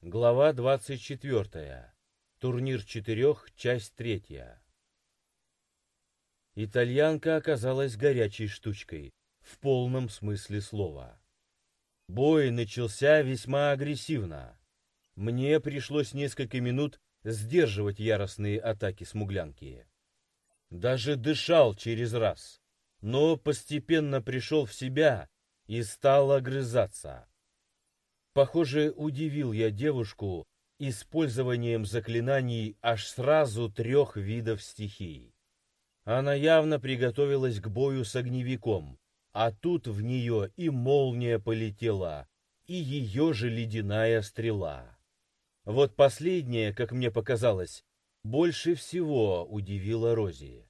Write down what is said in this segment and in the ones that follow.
Глава 24. Турнир четырех, часть третья. Итальянка оказалась горячей штучкой, в полном смысле слова. Бой начался весьма агрессивно. Мне пришлось несколько минут сдерживать яростные атаки смуглянки. Даже дышал через раз, но постепенно пришел в себя и стал огрызаться. Похоже, удивил я девушку использованием заклинаний аж сразу трех видов стихий. Она явно приготовилась к бою с огневиком, а тут в нее и молния полетела, и ее же ледяная стрела. Вот последнее, как мне показалось, больше всего удивило Рози.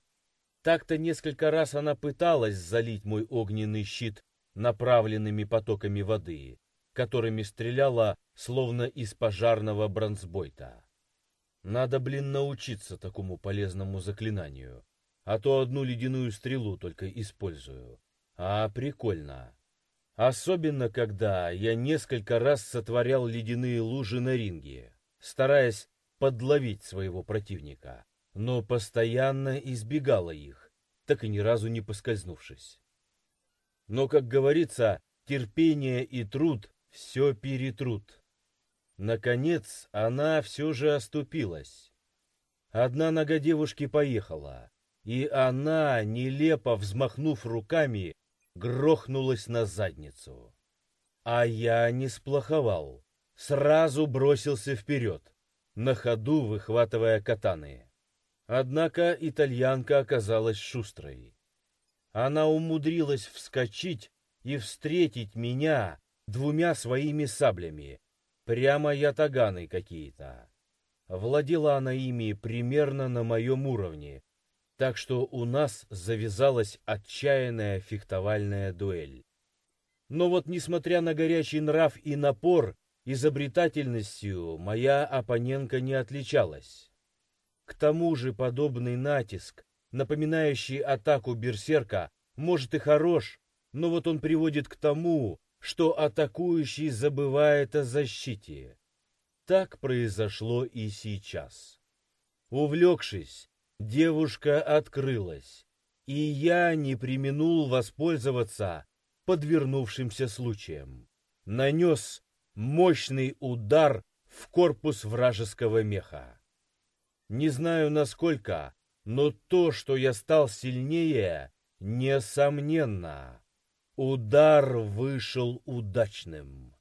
Так-то несколько раз она пыталась залить мой огненный щит направленными потоками воды, которыми стреляла словно из пожарного бронзбойта. Надо, блин, научиться такому полезному заклинанию, а то одну ледяную стрелу только использую. А прикольно. Особенно, когда я несколько раз сотворял ледяные лужи на ринге, стараясь подловить своего противника, но постоянно избегала их, так и ни разу не поскользнувшись. Но, как говорится, терпение и труд все перетрут. Наконец, она все же оступилась. Одна нога девушки поехала, и она, нелепо взмахнув руками, грохнулась на задницу. А я не сплоховал, сразу бросился вперед, на ходу выхватывая катаны. Однако итальянка оказалась шустрой. Она умудрилась вскочить и встретить меня двумя своими саблями, прямо ятаганы какие-то. Владела она ими примерно на моем уровне, так что у нас завязалась отчаянная фехтовальная дуэль. Но вот несмотря на горячий нрав и напор, изобретательностью моя оппонентка не отличалась. К тому же подобный натиск, напоминающий атаку берсерка, может и хорош, но вот он приводит к тому, что атакующий забывает о защите. Так произошло и сейчас. Увлекшись, девушка открылась, и я не применул воспользоваться подвернувшимся случаем. Нанес мощный удар в корпус вражеского меха. Не знаю насколько, но то, что я стал сильнее, несомненно. Удар вышел удачным.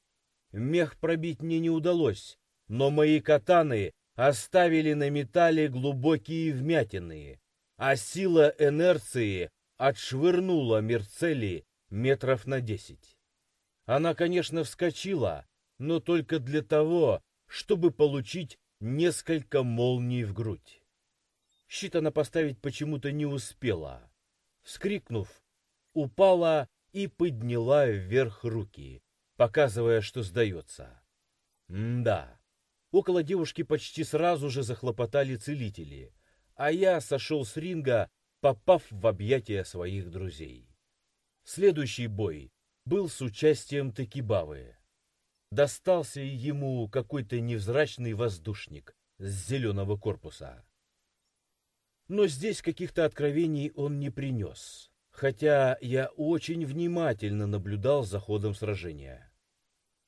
Мех пробить мне не удалось, но мои катаны оставили на металле глубокие вмятины, а сила инерции отшвырнула Мерцели метров на десять. Она, конечно, вскочила, но только для того, чтобы получить несколько молний в грудь. Щит она поставить почему-то не успела. Вскрикнув, упала и подняла вверх руки, показывая, что сдается. да, около девушки почти сразу же захлопотали целители, а я сошел с ринга, попав в объятия своих друзей. Следующий бой был с участием Такибавы. Достался ему какой-то невзрачный воздушник с зеленого корпуса. Но здесь каких-то откровений он не принес хотя я очень внимательно наблюдал за ходом сражения.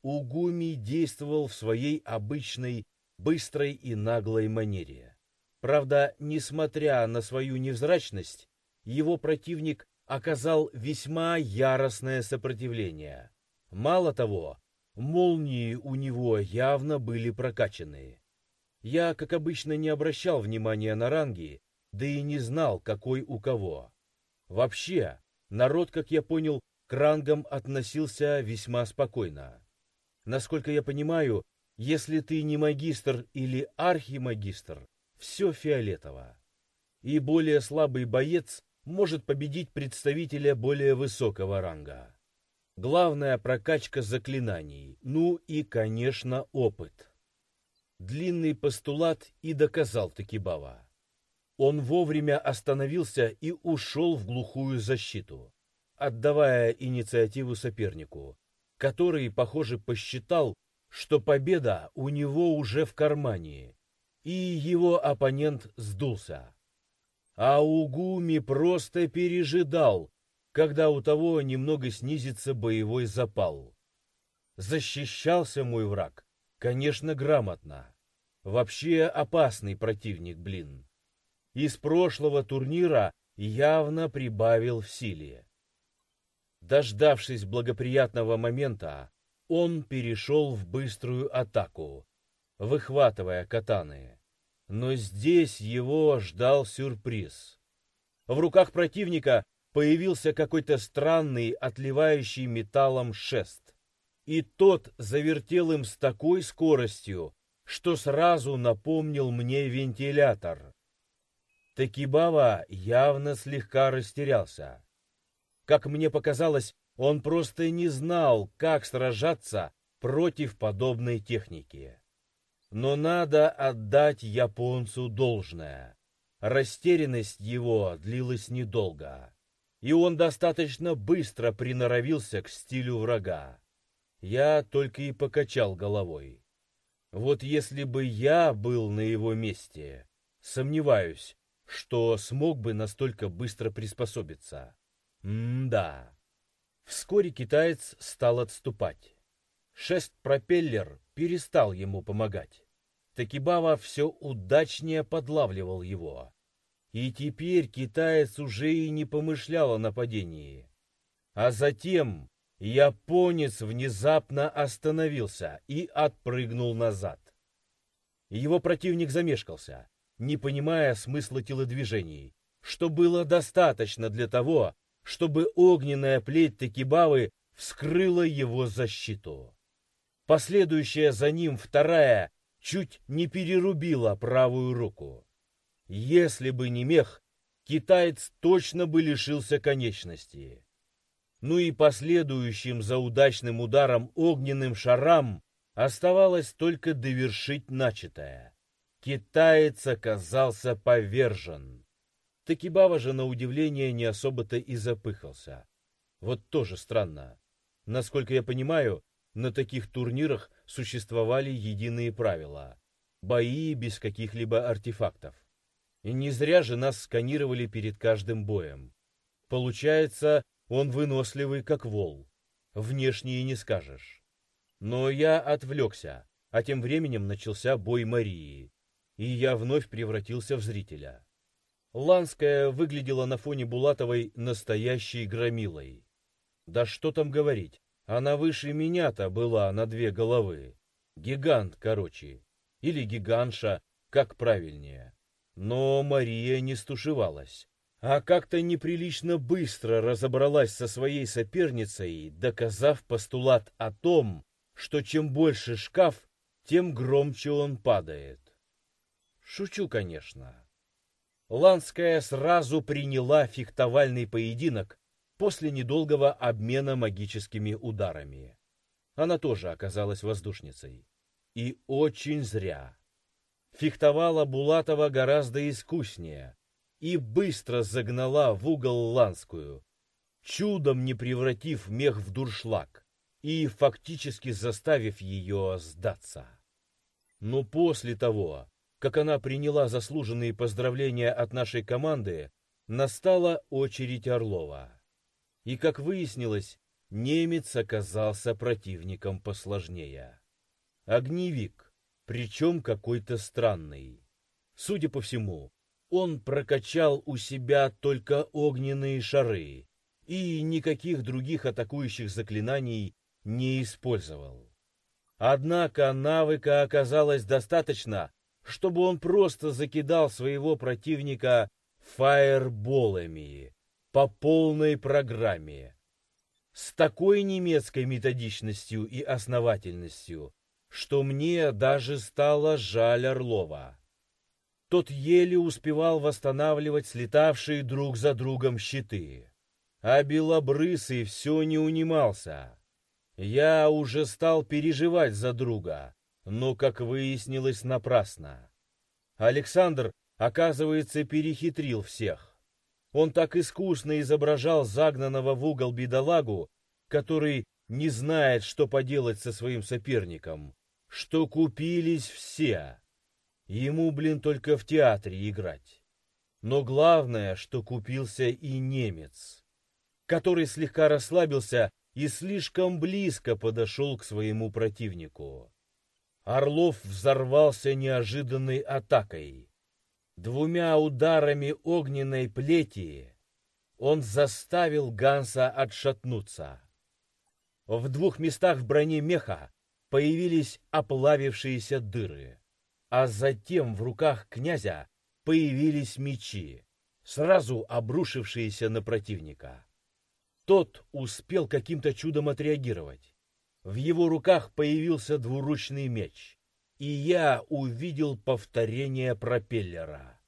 Угуми действовал в своей обычной, быстрой и наглой манере. Правда, несмотря на свою невзрачность, его противник оказал весьма яростное сопротивление. Мало того, молнии у него явно были прокачаны. Я, как обычно, не обращал внимания на ранги, да и не знал, какой у кого. Вообще, народ, как я понял, к рангам относился весьма спокойно. Насколько я понимаю, если ты не магистр или архимагистр, все фиолетово. И более слабый боец может победить представителя более высокого ранга. Главная прокачка заклинаний, ну и, конечно, опыт. Длинный постулат и доказал Такибава. Он вовремя остановился и ушел в глухую защиту, отдавая инициативу сопернику, который, похоже, посчитал, что победа у него уже в кармане, и его оппонент сдулся. А Угуми просто пережидал, когда у того немного снизится боевой запал. Защищался мой враг, конечно, грамотно. Вообще опасный противник, блин. Из прошлого турнира явно прибавил в силе. Дождавшись благоприятного момента, он перешел в быструю атаку, выхватывая катаны. Но здесь его ждал сюрприз. В руках противника появился какой-то странный, отливающий металлом шест. И тот завертел им с такой скоростью, что сразу напомнил мне вентилятор. Такибава явно слегка растерялся. Как мне показалось, он просто не знал, как сражаться против подобной техники. Но надо отдать японцу должное. Растерянность его длилась недолго, и он достаточно быстро приноровился к стилю врага. Я только и покачал головой. Вот если бы я был на его месте, сомневаюсь, что смог бы настолько быстро приспособиться. М-да. Вскоре китаец стал отступать. Шест-пропеллер перестал ему помогать. Такибава все удачнее подлавливал его. И теперь китаец уже и не помышлял о нападении. А затем японец внезапно остановился и отпрыгнул назад. Его противник замешкался, не понимая смысла телодвижений, что было достаточно для того, чтобы огненная плеть Такибавы вскрыла его защиту. Последующая за ним вторая чуть не перерубила правую руку. Если бы не мех, китаец точно бы лишился конечности. Ну и последующим за удачным ударом огненным шарам оставалось только довершить начатое. Китаец оказался повержен. Такибава же, на удивление, не особо-то и запыхался. Вот тоже странно. Насколько я понимаю, на таких турнирах существовали единые правила. Бои без каких-либо артефактов. И не зря же нас сканировали перед каждым боем. Получается, он выносливый, как вол. Внешне и не скажешь. Но я отвлекся, а тем временем начался бой Марии, и я вновь превратился в зрителя. Ланская выглядела на фоне Булатовой настоящей громилой. Да что там говорить, она выше меня-то была на две головы. Гигант, короче. Или гигантша, как правильнее. Но Мария не стушевалась, а как-то неприлично быстро разобралась со своей соперницей, доказав постулат о том, что чем больше шкаф, тем громче он падает. Шучу, конечно. Ланская сразу приняла фехтовальный поединок после недолгого обмена магическими ударами. Она тоже оказалась воздушницей. И очень зря. Фехтовала Булатова гораздо искуснее и быстро загнала в угол Ланскую, чудом не превратив мех в дуршлаг и фактически заставив ее сдаться. Но после того, как она приняла заслуженные поздравления от нашей команды, настала очередь Орлова. И, как выяснилось, немец оказался противником посложнее. Огневик, причем какой-то странный. Судя по всему, он прокачал у себя только огненные шары и никаких других атакующих заклинаний не использовал. Однако навыка оказалось достаточно, чтобы он просто закидал своего противника фаерболами по полной программе. С такой немецкой методичностью и основательностью, что мне даже стало жаль Орлова. Тот еле успевал восстанавливать слетавшие друг за другом щиты. А Белобрысый все не унимался. Я уже стал переживать за друга, но, как выяснилось, напрасно. Александр, оказывается, перехитрил всех. Он так искусно изображал загнанного в угол бедолагу, который не знает, что поделать со своим соперником, что купились все. Ему, блин, только в театре играть. Но главное, что купился и немец, который слегка расслабился и слишком близко подошел к своему противнику. Орлов взорвался неожиданной атакой. Двумя ударами огненной плети он заставил Ганса отшатнуться. В двух местах в броне меха появились оплавившиеся дыры, а затем в руках князя появились мечи, сразу обрушившиеся на противника. Тот успел каким-то чудом отреагировать. В его руках появился двуручный меч, и я увидел повторение пропеллера.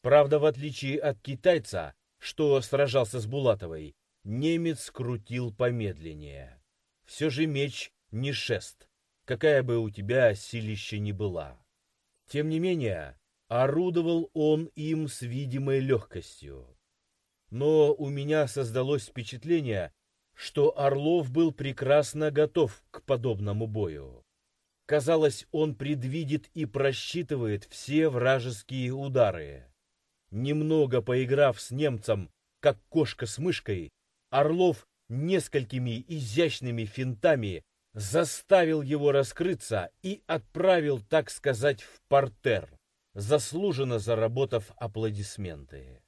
Правда, в отличие от китайца, что сражался с Булатовой, немец крутил помедленнее. Все же меч не шест, какая бы у тебя силища ни была. Тем не менее, орудовал он им с видимой легкостью. Но у меня создалось впечатление, что Орлов был прекрасно готов к подобному бою. Казалось, он предвидит и просчитывает все вражеские удары. Немного поиграв с немцем, как кошка с мышкой, Орлов несколькими изящными финтами заставил его раскрыться и отправил, так сказать, в портер, заслуженно заработав аплодисменты.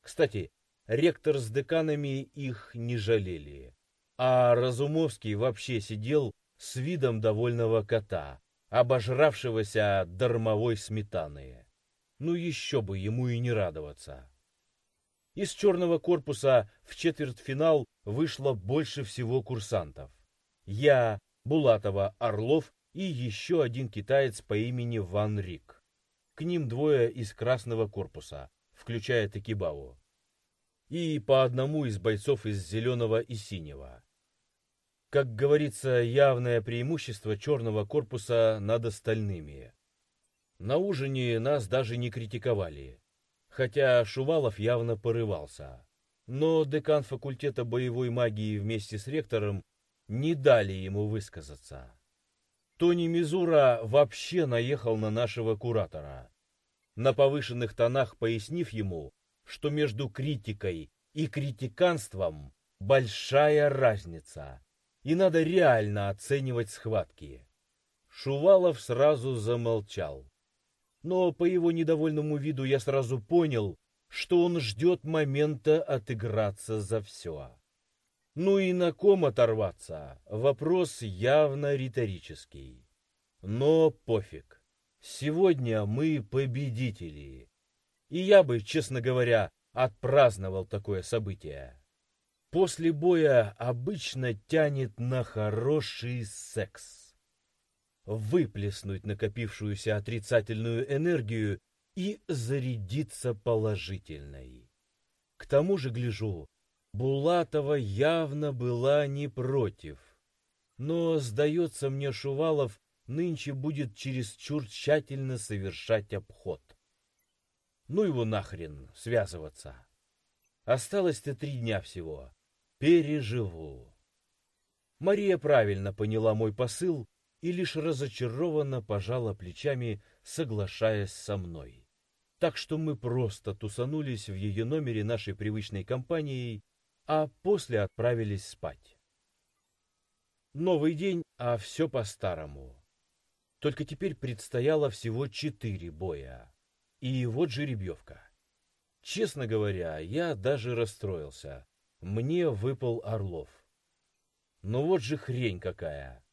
Кстати, ректор с деканами их не жалели, а Разумовский вообще сидел с видом довольного кота, обожравшегося дармовой сметаны. Ну еще бы ему и не радоваться. Из черного корпуса в четвертьфинал вышло больше всего курсантов. Я, Булатова, Орлов и еще один китаец по имени Ван Рик. К ним двое из красного корпуса, включая Такибаву. И по одному из бойцов из зеленого и синего. Как говорится, явное преимущество черного корпуса над остальными. На ужине нас даже не критиковали, хотя Шувалов явно порывался. Но декан факультета боевой магии вместе с ректором не дали ему высказаться. Тони Мизура вообще наехал на нашего куратора, на повышенных тонах пояснив ему, что между критикой и критиканством большая разница, и надо реально оценивать схватки. Шувалов сразу замолчал но по его недовольному виду я сразу понял, что он ждет момента отыграться за все. Ну и на ком оторваться? Вопрос явно риторический. Но пофиг. Сегодня мы победители. И я бы, честно говоря, отпраздновал такое событие. После боя обычно тянет на хороший секс выплеснуть накопившуюся отрицательную энергию и зарядиться положительной. К тому же, гляжу, Булатова явно была не против. Но, сдается мне, Шувалов нынче будет чересчур тщательно совершать обход. Ну его нахрен связываться. Осталось-то три дня всего. Переживу. Мария правильно поняла мой посыл и лишь разочарованно пожала плечами, соглашаясь со мной. Так что мы просто тусанулись в ее номере нашей привычной компанией, а после отправились спать. Новый день, а все по-старому. Только теперь предстояло всего четыре боя. И вот жеребьевка. Честно говоря, я даже расстроился. Мне выпал Орлов. Ну вот же хрень какая.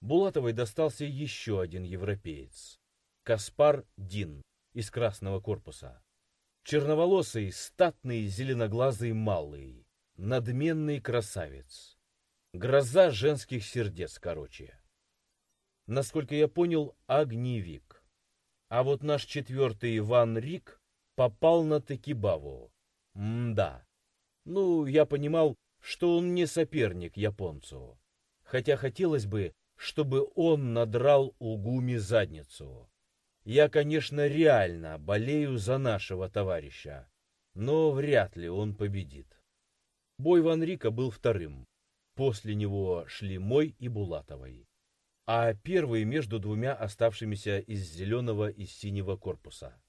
Булатовой достался еще один европеец. Каспар Дин из Красного корпуса. Черноволосый, статный, зеленоглазый малый. Надменный красавец. Гроза женских сердец, короче. Насколько я понял, огневик. А вот наш четвертый Иван Рик попал на Такибаву. Мда. Ну, я понимал, что он не соперник японцу. Хотя хотелось бы, чтобы он надрал Угуми задницу. Я, конечно, реально болею за нашего товарища, но вряд ли он победит. Бой Ван Рика был вторым. После него шли Мой и Булатовой. А первый между двумя оставшимися из зеленого и синего корпуса.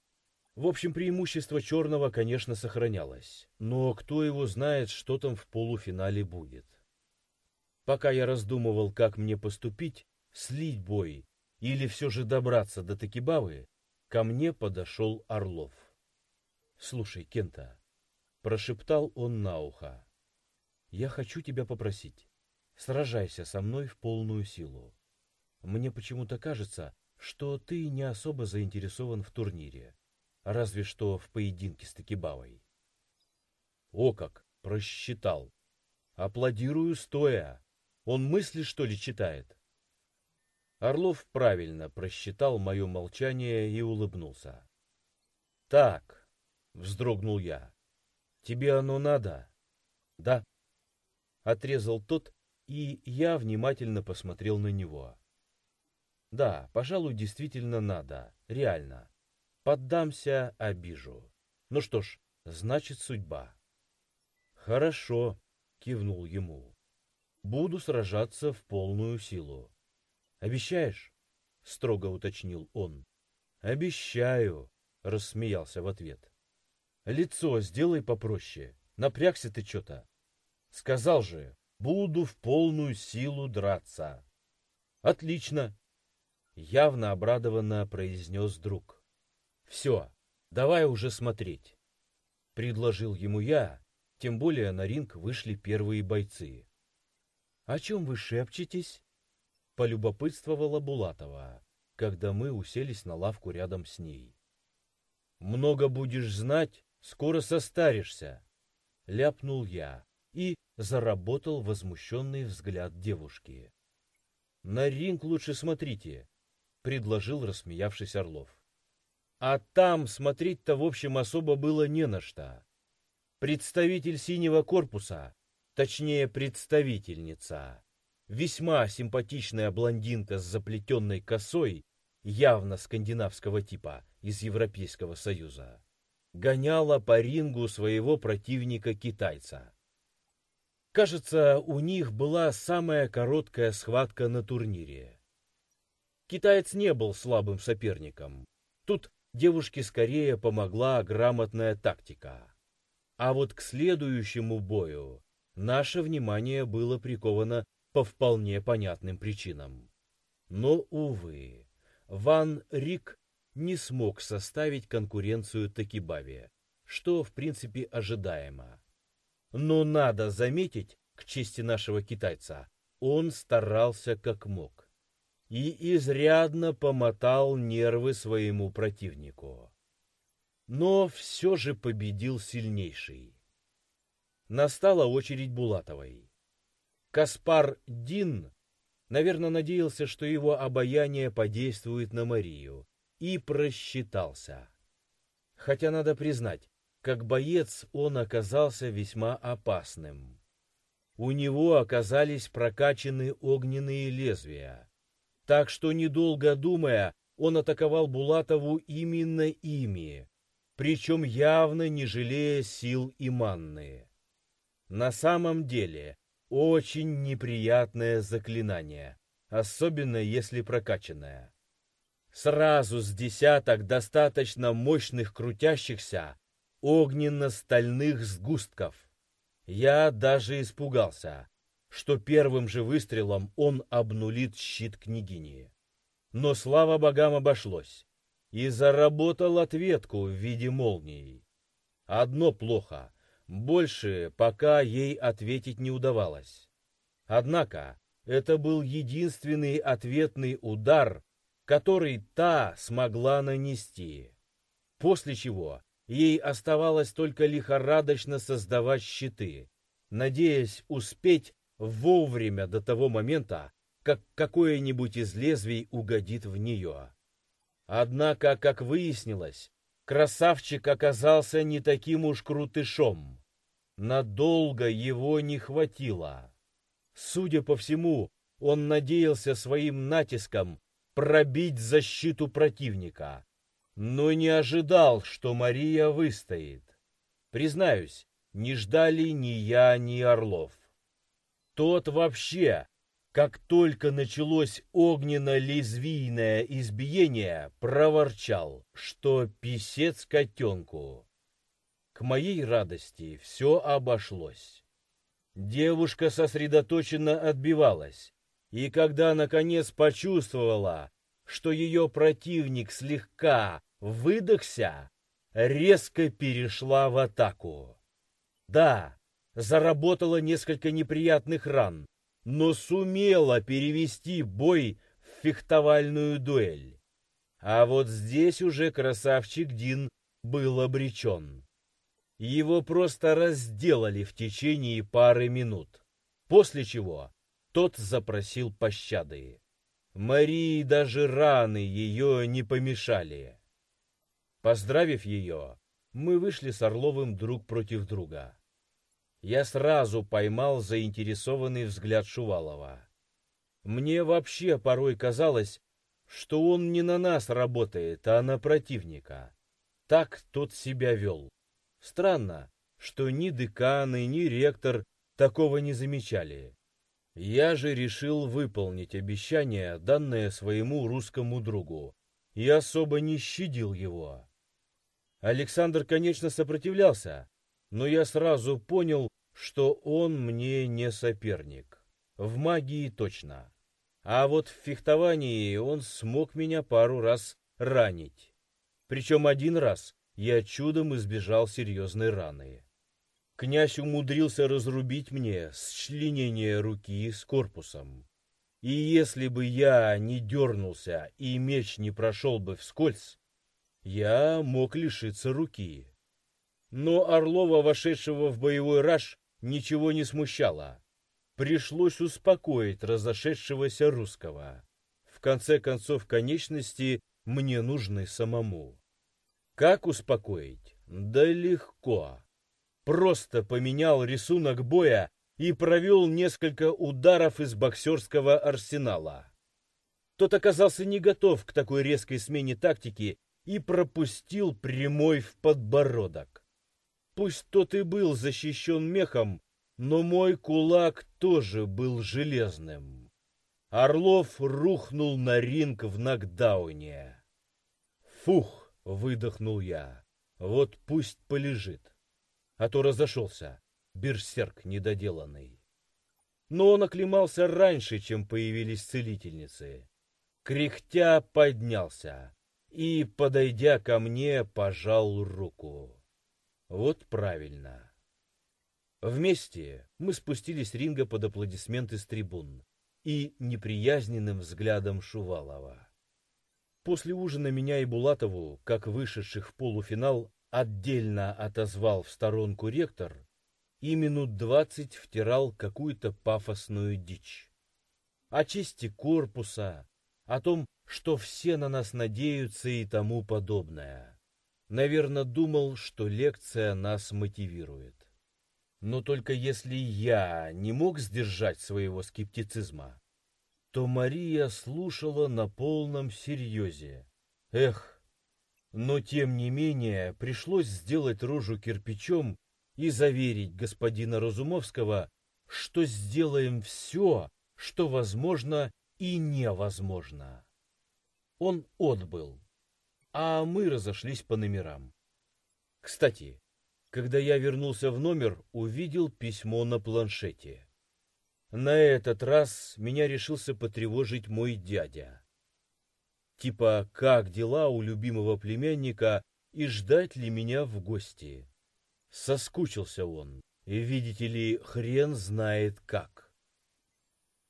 В общем, преимущество черного, конечно, сохранялось, но кто его знает, что там в полуфинале будет. Пока я раздумывал, как мне поступить, слить бой или все же добраться до Такибавы, ко мне подошел Орлов. «Слушай, Кента», — прошептал он на ухо, — «я хочу тебя попросить, сражайся со мной в полную силу. Мне почему-то кажется, что ты не особо заинтересован в турнире, разве что в поединке с Такибавой». «О как! Просчитал! Аплодирую стоя! Он мысли, что ли, читает?» Орлов правильно просчитал мое молчание и улыбнулся. «Так», — вздрогнул я, — «тебе оно надо?» «Да», — отрезал тот, и я внимательно посмотрел на него. «Да, пожалуй, действительно надо, реально. Поддамся, обижу. Ну что ж, значит, судьба». «Хорошо», — кивнул ему. «Буду сражаться в полную силу. Обещаешь? Строго уточнил он. Обещаю, рассмеялся в ответ. Лицо сделай попроще. Напрягся ты что-то. Сказал же, буду в полную силу драться. Отлично. Явно обрадованно произнес друг. Все, давай уже смотреть. Предложил ему я, тем более на ринг вышли первые бойцы. О чем вы шепчетесь? полюбопытствовала Булатова, когда мы уселись на лавку рядом с ней. «Много будешь знать, скоро состаришься», — ляпнул я и заработал возмущенный взгляд девушки. «На ринг лучше смотрите», — предложил рассмеявшись Орлов. «А там смотреть-то, в общем, особо было не на что. Представитель синего корпуса, точнее, представительница, Весьма симпатичная блондинка с заплетенной косой, явно скандинавского типа, из Европейского Союза, гоняла по рингу своего противника-китайца. Кажется, у них была самая короткая схватка на турнире. Китаец не был слабым соперником. Тут девушке скорее помогла грамотная тактика. А вот к следующему бою наше внимание было приковано по вполне понятным причинам. Но, увы, Ван Рик не смог составить конкуренцию Такибаве, что, в принципе, ожидаемо. Но надо заметить, к чести нашего китайца, он старался как мог и изрядно помотал нервы своему противнику. Но все же победил сильнейший. Настала очередь Булатовой. Каспар Дин, наверное, надеялся, что его обаяние подействует на Марию, и просчитался. Хотя надо признать, как боец он оказался весьма опасным. У него оказались прокачаны огненные лезвия, так что, недолго думая, он атаковал Булатову именно ими, причем явно не жалея сил и манны. На самом деле, очень неприятное заклинание, особенно если прокачанное. Сразу с десяток достаточно мощных крутящихся огненно-стальных сгустков. Я даже испугался, что первым же выстрелом он обнулит щит княгини. Но слава богам обошлось, и заработал ответку в виде молний. Одно плохо, больше пока ей ответить не удавалось. Однако это был единственный ответный удар, который та смогла нанести. После чего ей оставалось только лихорадочно создавать щиты, надеясь успеть вовремя до того момента, как какое-нибудь из лезвий угодит в нее. Однако, как выяснилось, красавчик оказался не таким уж крутышом. Надолго его не хватило. Судя по всему, он надеялся своим натиском пробить защиту противника, но не ожидал, что Мария выстоит. Признаюсь, не ждали ни я, ни Орлов. Тот вообще как только началось огненно-лезвийное избиение, проворчал, что писец котенку. К моей радости все обошлось. Девушка сосредоточенно отбивалась, и когда наконец почувствовала, что ее противник слегка выдохся, резко перешла в атаку. Да, заработала несколько неприятных ран, но сумела перевести бой в фехтовальную дуэль. А вот здесь уже красавчик Дин был обречен. Его просто разделали в течение пары минут, после чего тот запросил пощады. Марии даже раны ее не помешали. Поздравив ее, мы вышли с Орловым друг против друга я сразу поймал заинтересованный взгляд Шувалова. Мне вообще порой казалось, что он не на нас работает, а на противника. Так тот себя вел. Странно, что ни деканы, ни ректор такого не замечали. Я же решил выполнить обещание, данное своему русскому другу, и особо не щадил его. Александр, конечно, сопротивлялся, но я сразу понял, что он мне не соперник. В магии точно. А вот в фехтовании он смог меня пару раз ранить. Причем один раз я чудом избежал серьезной раны. Князь умудрился разрубить мне счленение руки с корпусом. И если бы я не дернулся и меч не прошел бы вскользь, я мог лишиться руки. Но Орлова, вошедшего в боевой раж, ничего не смущало. Пришлось успокоить разошедшегося русского. В конце концов, конечности мне нужны самому. Как успокоить? Да легко. Просто поменял рисунок боя и провел несколько ударов из боксерского арсенала. Тот оказался не готов к такой резкой смене тактики и пропустил прямой в подбородок. Пусть тот и был защищен мехом, но мой кулак тоже был железным. Орлов рухнул на ринг в нокдауне. «Фух!» — выдохнул я. «Вот пусть полежит, а то разошелся, берсерк недоделанный». Но он оклемался раньше, чем появились целительницы. Кряхтя поднялся и, подойдя ко мне, пожал руку. Вот правильно. Вместе мы спустились ринга под аплодисменты с трибун и неприязненным взглядом Шувалова. После ужина меня и Булатову, как вышедших в полуфинал, отдельно отозвал в сторонку ректор и минут двадцать втирал какую-то пафосную дичь. О чести корпуса, о том, что все на нас надеются и тому подобное. Наверное, думал, что лекция нас мотивирует. Но только если я не мог сдержать своего скептицизма, то Мария слушала на полном серьезе. Эх, но тем не менее пришлось сделать рожу кирпичом и заверить господина Разумовского, что сделаем все, что возможно и невозможно. Он отбыл а мы разошлись по номерам. Кстати, когда я вернулся в номер, увидел письмо на планшете. На этот раз меня решился потревожить мой дядя. Типа, как дела у любимого племянника и ждать ли меня в гости? Соскучился он, и, видите ли, хрен знает как.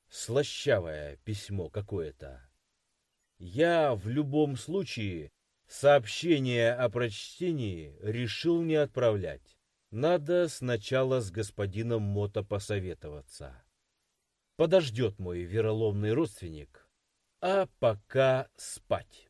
Слащавое письмо какое-то. Я в любом случае Сообщение о прочтении решил не отправлять. Надо сначала с господином Мото посоветоваться. Подождет мой вероломный родственник, а пока спать.